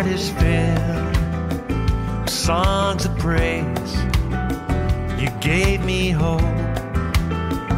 heart is filled with songs of praise. You gave me hope.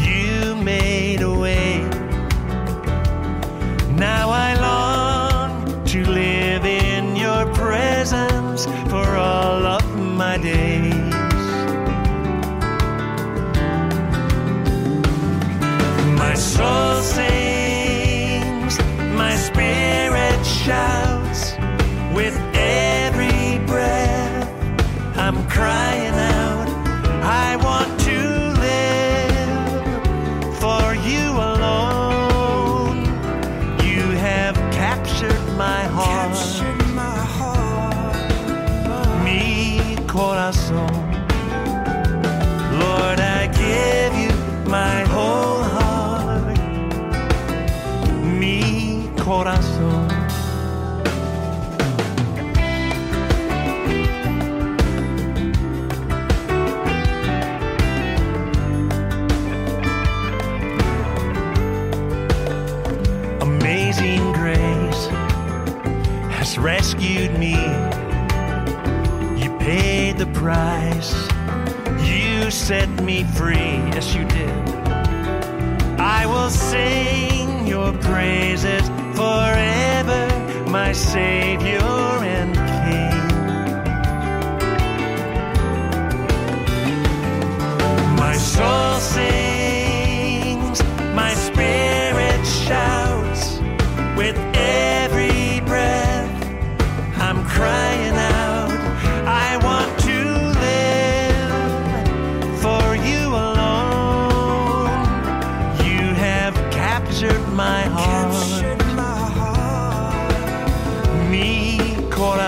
You made a way. Now I long to live in your presence for all of my days. my soul. Lord, I give you my whole heart, mi corazón. rescued me paid the price. You set me free, yes, you did. I will sing your praises forever, my Savior.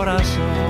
corazón.